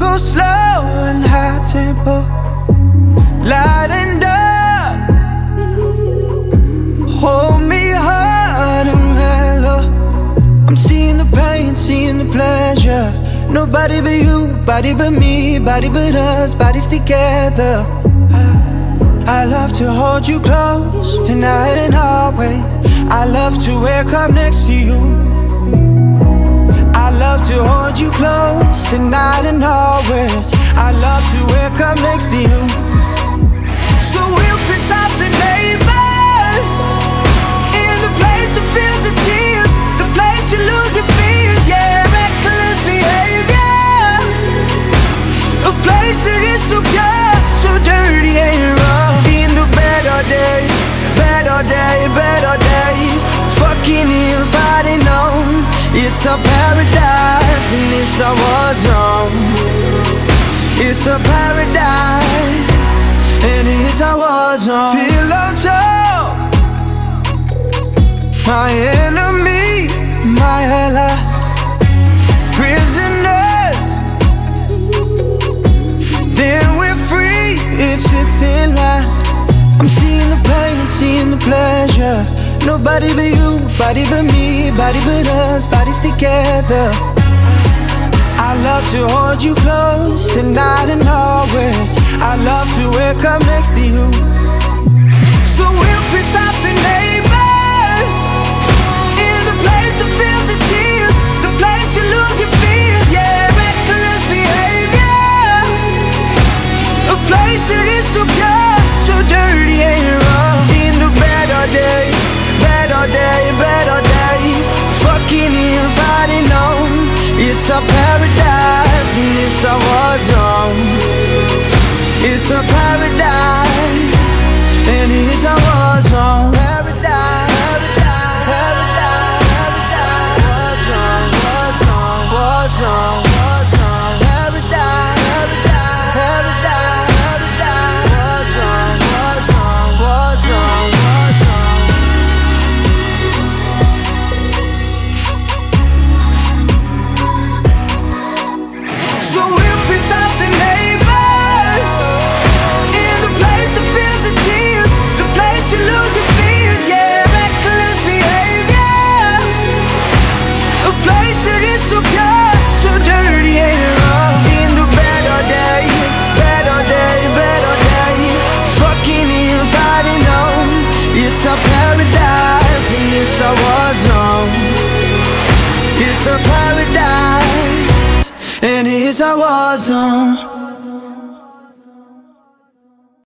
go slow and high tempo, light and dark. Hold me hard and mellow. I'm seeing the pain, seeing the pleasure. Nobody but you, body but me, body but us, bodies together. I love to hold you close tonight and always. I love to wake up next to you. Love to hold you close tonight and always. I love to wake up next to you. It's a paradise and it's a war zone. It's a paradise and it's a war zone. Pillow talk, my enemy, my ally, prisoners. Then we're free. It's a thin line. I'm seeing the pain, seeing the pleasure. Nobody but you, body but me, body but us, bodies together. I love to hold you close tonight and always. I love to wake up next to you. So we'll piss off the neighbors in the place that feels the tears, the place you lose your fears, yeah, reckless behavior, a place that is so pure, so dirty and It's a paradise and it's a war zone. It's a paradise and it's a war zone.